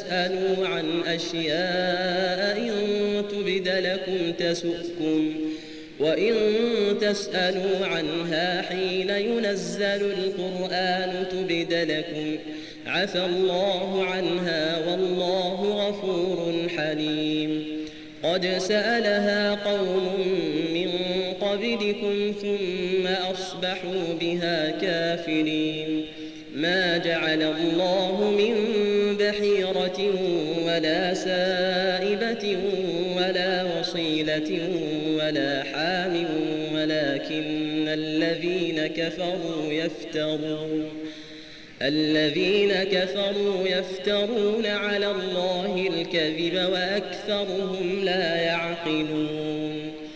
تسألوا عن أشياء إن تبد لكم تسؤكم وإن تسألوا عنها حين ينزل القرآن تبد لكم عفى الله عنها والله غفور حليم قد سألها قوم من قبلكم ثم أصبحوا بها كافرين ما جعل الله من ولا سائبة ولا وصيلة ولا حام ولكن الذين كفروا يفترون الذين كفروا يفترون على الله الكذب وأكثرهم لا يعقلون.